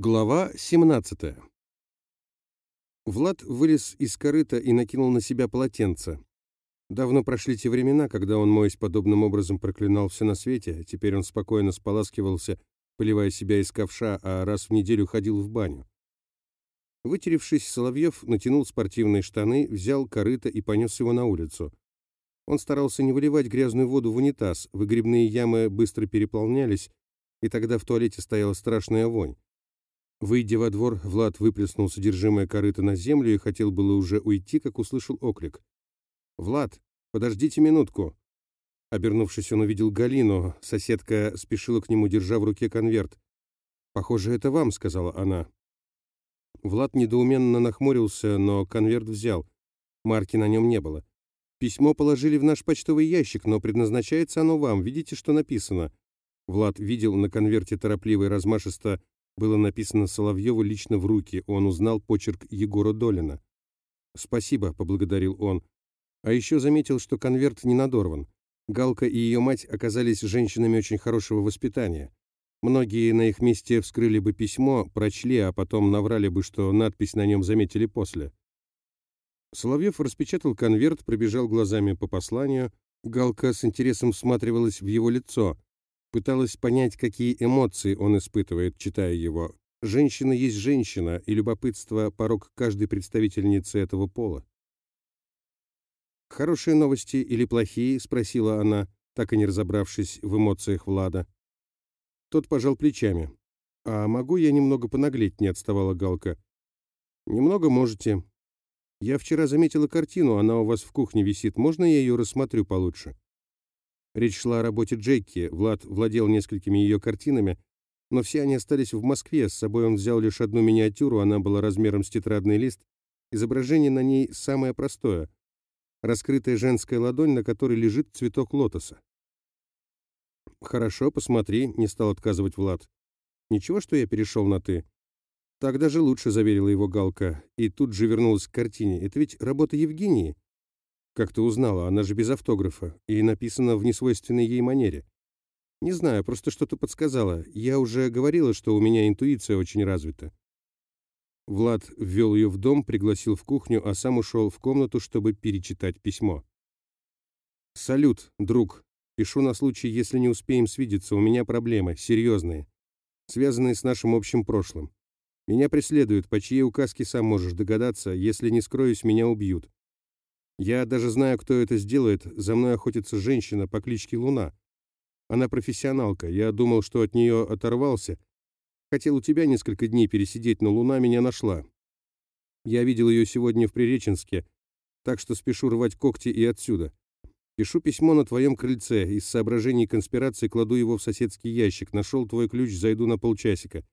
Глава 17 Влад вылез из корыта и накинул на себя полотенце. Давно прошли те времена, когда он, моясь подобным образом, проклинал все на свете, теперь он спокойно споласкивался, поливая себя из ковша, а раз в неделю ходил в баню. Вытеревшись, Соловьев натянул спортивные штаны, взял корыто и понес его на улицу. Он старался не выливать грязную воду в унитаз, выгребные ямы быстро переполнялись, и тогда в туалете стояла страшная вонь. Выйдя во двор, Влад выплеснул содержимое корыта на землю и хотел было уже уйти, как услышал оклик. «Влад, подождите минутку!» Обернувшись, он увидел Галину. Соседка спешила к нему, держа в руке конверт. «Похоже, это вам», — сказала она. Влад недоуменно нахмурился, но конверт взял. Марки на нем не было. «Письмо положили в наш почтовый ящик, но предназначается оно вам. Видите, что написано?» Влад видел на конверте торопливо размашисто было написано Соловьеву лично в руки, он узнал почерк Егора Долина. «Спасибо», — поблагодарил он. А еще заметил, что конверт не надорван. Галка и ее мать оказались женщинами очень хорошего воспитания. Многие на их месте вскрыли бы письмо, прочли, а потом наврали бы, что надпись на нем заметили после. Соловьев распечатал конверт, пробежал глазами по посланию. Галка с интересом всматривалась в его лицо пыталась понять, какие эмоции он испытывает, читая его. Женщина есть женщина, и любопытство – порог каждой представительницы этого пола. «Хорошие новости или плохие?» – спросила она, так и не разобравшись в эмоциях Влада. Тот пожал плечами. «А могу я немного понаглеть?» – не отставала Галка. «Немного можете. Я вчера заметила картину, она у вас в кухне висит. Можно я ее рассмотрю получше?» Речь шла о работе Джеки, Влад владел несколькими ее картинами, но все они остались в Москве, с собой он взял лишь одну миниатюру, она была размером с тетрадный лист, изображение на ней самое простое, раскрытая женская ладонь, на которой лежит цветок лотоса. «Хорошо, посмотри», — не стал отказывать Влад. «Ничего, что я перешел на «ты»?» «Так даже лучше», — заверила его Галка, и тут же вернулась к картине. «Это ведь работа Евгении?» Как ты узнала? Она же без автографа. И написана в несвойственной ей манере. Не знаю, просто что-то подсказала. Я уже говорила, что у меня интуиция очень развита. Влад ввел ее в дом, пригласил в кухню, а сам ушел в комнату, чтобы перечитать письмо. «Салют, друг. Пишу на случай, если не успеем свидеться. У меня проблемы, серьезные, связанные с нашим общим прошлым. Меня преследуют, по чьей указке сам можешь догадаться. Если не скроюсь, меня убьют. Я даже знаю, кто это сделает. За мной охотится женщина по кличке Луна. Она профессионалка. Я думал, что от нее оторвался. Хотел у тебя несколько дней пересидеть, но Луна меня нашла. Я видел ее сегодня в Приреченске, так что спешу рвать когти и отсюда. Пишу письмо на твоем крыльце. Из соображений конспирации кладу его в соседский ящик. Нашел твой ключ, зайду на полчасика.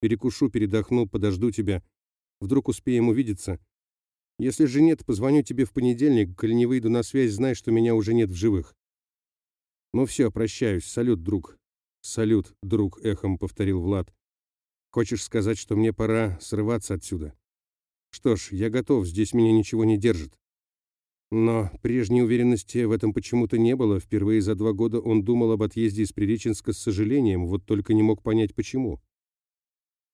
Перекушу, передохну, подожду тебя. Вдруг успеем увидеться. Если же нет, позвоню тебе в понедельник, коли не выйду на связь, знай, что меня уже нет в живых. Ну все, прощаюсь. Салют, друг. Салют, друг, эхом повторил Влад. Хочешь сказать, что мне пора срываться отсюда? Что ж, я готов, здесь меня ничего не держит. Но прежней уверенности в этом почему-то не было. Впервые за два года он думал об отъезде из Приреченска с сожалением, вот только не мог понять, почему.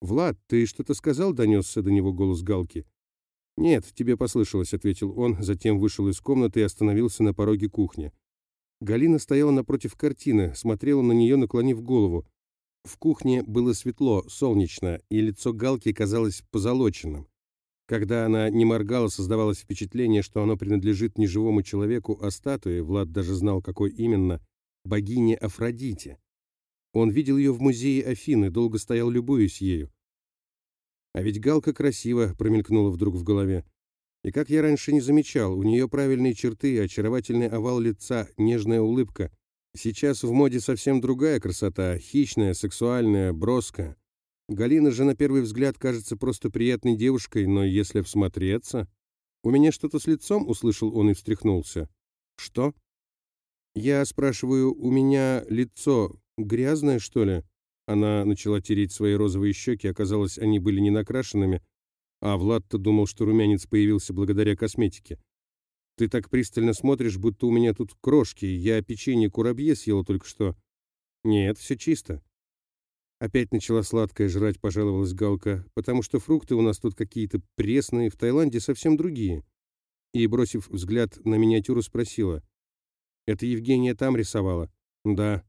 «Влад, ты что-то сказал?» — донесся до него голос Галки. «Нет, тебе послышалось», — ответил он, затем вышел из комнаты и остановился на пороге кухни. Галина стояла напротив картины, смотрела на нее, наклонив голову. В кухне было светло, солнечно, и лицо Галки казалось позолоченным. Когда она не моргала, создавалось впечатление, что оно принадлежит не живому человеку, а статуе, Влад даже знал, какой именно, богине Афродите. Он видел ее в музее Афины, долго стоял, любуясь ею. А ведь Галка красиво промелькнула вдруг в голове. И как я раньше не замечал, у нее правильные черты, очаровательный овал лица, нежная улыбка. Сейчас в моде совсем другая красота, хищная, сексуальная, броская. Галина же на первый взгляд кажется просто приятной девушкой, но если всмотреться... «У меня что-то с лицом?» — услышал он и встряхнулся. «Что?» «Я спрашиваю, у меня лицо грязное, что ли?» Она начала тереть свои розовые щеки, оказалось, они были не накрашенными, а Влад-то думал, что румянец появился благодаря косметике. «Ты так пристально смотришь, будто у меня тут крошки, я печенье курабье съела только что». «Нет, все чисто». Опять начала сладкое жрать, пожаловалась Галка, потому что фрукты у нас тут какие-то пресные, в Таиланде совсем другие. И, бросив взгляд на миниатюру, спросила. «Это Евгения там рисовала?» «Да».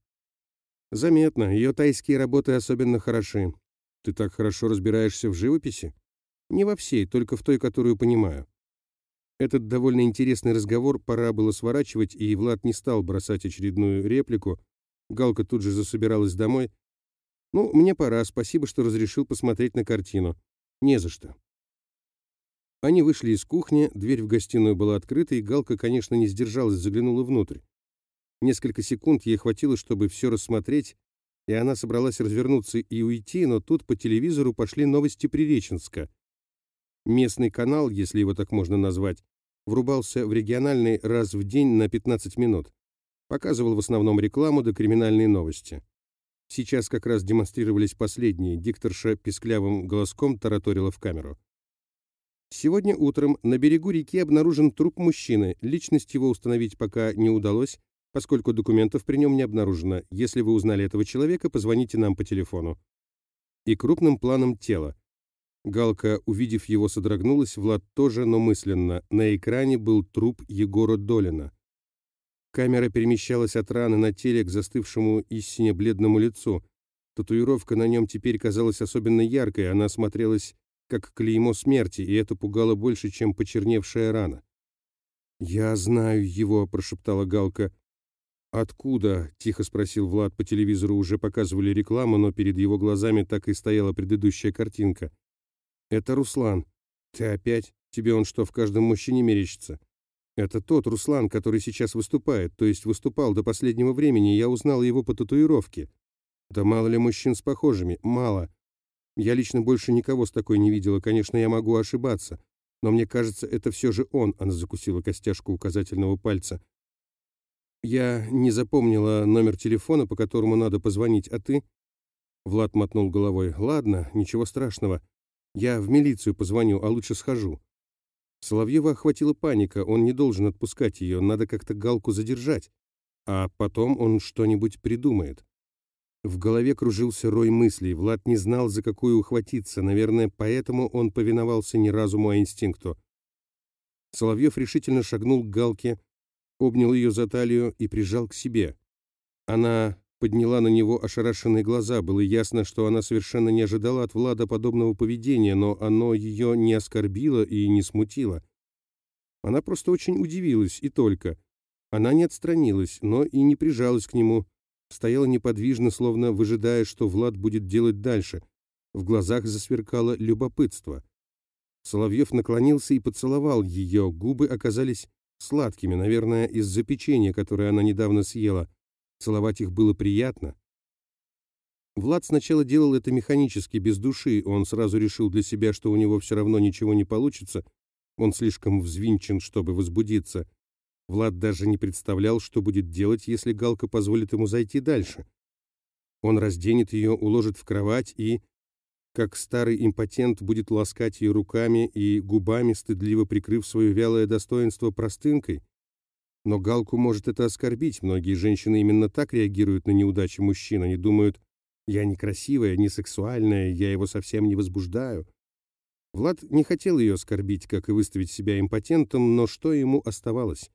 «Заметно, ее тайские работы особенно хороши. Ты так хорошо разбираешься в живописи?» «Не во всей, только в той, которую понимаю». Этот довольно интересный разговор пора было сворачивать, и Влад не стал бросать очередную реплику. Галка тут же засобиралась домой, «Ну, мне пора. Спасибо, что разрешил посмотреть на картину. Не за что». Они вышли из кухни, дверь в гостиную была открыта, и Галка, конечно, не сдержалась, заглянула внутрь. Несколько секунд ей хватило, чтобы все рассмотреть, и она собралась развернуться и уйти, но тут по телевизору пошли новости Приреченска. Местный канал, если его так можно назвать, врубался в региональный раз в день на 15 минут. Показывал в основном рекламу да криминальные новости. Сейчас как раз демонстрировались последние, дикторша писклявым голоском тараторила в камеру. Сегодня утром на берегу реки обнаружен труп мужчины. Личность его установить пока не удалось, поскольку документов при нем не обнаружено. Если вы узнали этого человека, позвоните нам по телефону. И крупным планом тела. Галка, увидев его, содрогнулась, Влад тоже, но мысленно. На экране был труп Егора Долина. Камера перемещалась от раны на теле к застывшему истине бледному лицу. Татуировка на нем теперь казалась особенно яркой, она смотрелась как клеймо смерти, и это пугало больше, чем почерневшая рана. «Я знаю его», — прошептала Галка. «Откуда?» — тихо спросил Влад. По телевизору уже показывали рекламу, но перед его глазами так и стояла предыдущая картинка. «Это Руслан. Ты опять? Тебе он что, в каждом мужчине мерещится?» Это тот Руслан, который сейчас выступает, то есть выступал до последнего времени, я узнал его по татуировке. Да мало ли мужчин с похожими, мало. Я лично больше никого с такой не видела, конечно, я могу ошибаться, но мне кажется, это все же он, она закусила костяшку указательного пальца. Я не запомнила номер телефона, по которому надо позвонить, а ты? Влад мотнул головой. Ладно, ничего страшного. Я в милицию позвоню, а лучше схожу. Соловьева охватила паника, он не должен отпускать ее, надо как-то Галку задержать. А потом он что-нибудь придумает. В голове кружился рой мыслей, Влад не знал, за какую ухватиться, наверное, поэтому он повиновался не разуму, а инстинкту. Соловьев решительно шагнул к Галке, обнял ее за талию и прижал к себе. Она подняла на него ошарашенные глаза. Было ясно, что она совершенно не ожидала от Влада подобного поведения, но оно ее не оскорбило и не смутило. Она просто очень удивилась, и только. Она не отстранилась, но и не прижалась к нему. Стояла неподвижно, словно выжидая, что Влад будет делать дальше. В глазах засверкало любопытство. Соловьев наклонился и поцеловал ее. Губы оказались сладкими, наверное, из-за печенья, которое она недавно съела. Целовать их было приятно. Влад сначала делал это механически, без души. Он сразу решил для себя, что у него все равно ничего не получится. Он слишком взвинчен, чтобы возбудиться. Влад даже не представлял, что будет делать, если Галка позволит ему зайти дальше. Он разденет ее, уложит в кровать и, как старый импотент, будет ласкать ее руками и губами, стыдливо прикрыв свое вялое достоинство простынкой. Но Галку может это оскорбить. Многие женщины именно так реагируют на неудачи мужчин. Они думают, я некрасивая, не сексуальная, я его совсем не возбуждаю. Влад не хотел ее оскорбить, как и выставить себя импотентом, но что ему оставалось?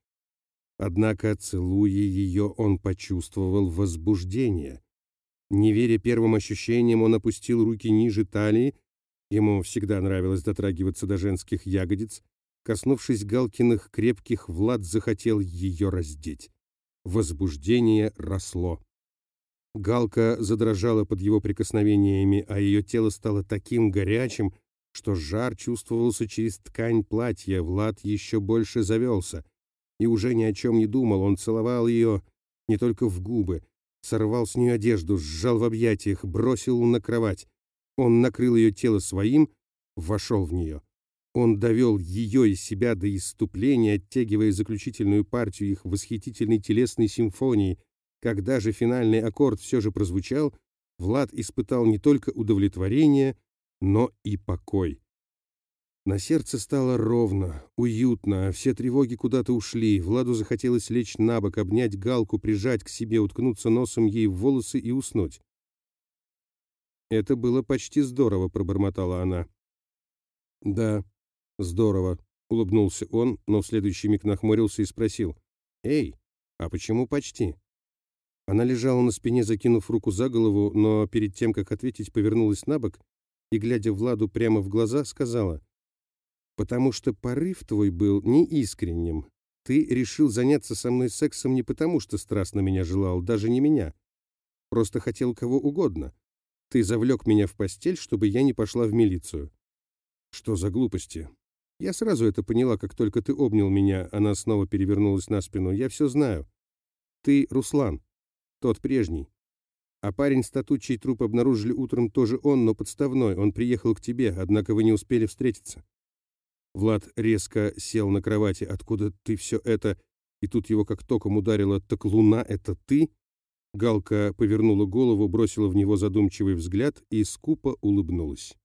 Однако, целуя ее, он почувствовал возбуждение. Не веря первым ощущениям, он опустил руки ниже талии. Ему всегда нравилось дотрагиваться до женских ягодиц, Коснувшись Галкиных крепких, Влад захотел ее раздеть. Возбуждение росло. Галка задрожала под его прикосновениями, а ее тело стало таким горячим, что жар чувствовался через ткань платья. Влад еще больше завелся. И уже ни о чем не думал, он целовал ее не только в губы, сорвал с нее одежду, сжал в объятиях, бросил на кровать. Он накрыл ее тело своим, вошел в нее. Он довел ее и себя до иступления, оттягивая заключительную партию их восхитительной телесной симфонии. Когда же финальный аккорд все же прозвучал, Влад испытал не только удовлетворение, но и покой. На сердце стало ровно, уютно, а все тревоги куда-то ушли. Владу захотелось лечь на бок, обнять Галку, прижать к себе, уткнуться носом ей в волосы и уснуть. «Это было почти здорово», — пробормотала она. «Да, здорово», — улыбнулся он, но в следующий миг нахмурился и спросил. «Эй, а почему почти?» Она лежала на спине, закинув руку за голову, но перед тем, как ответить, повернулась на бок и, глядя Владу прямо в глаза, сказала, «Потому что порыв твой был неискренним. Ты решил заняться со мной сексом не потому, что страстно меня желал, даже не меня. Просто хотел кого угодно. Ты завлек меня в постель, чтобы я не пошла в милицию». «Что за глупости?» «Я сразу это поняла, как только ты обнял меня». Она снова перевернулась на спину. «Я все знаю. Ты Руслан. Тот прежний. А парень с тату, чей труп обнаружили утром, тоже он, но подставной. Он приехал к тебе, однако вы не успели встретиться». Влад резко сел на кровати. «Откуда ты все это?» И тут его как током ударило. «Так луна — это ты?» Галка повернула голову, бросила в него задумчивый взгляд и скупо улыбнулась.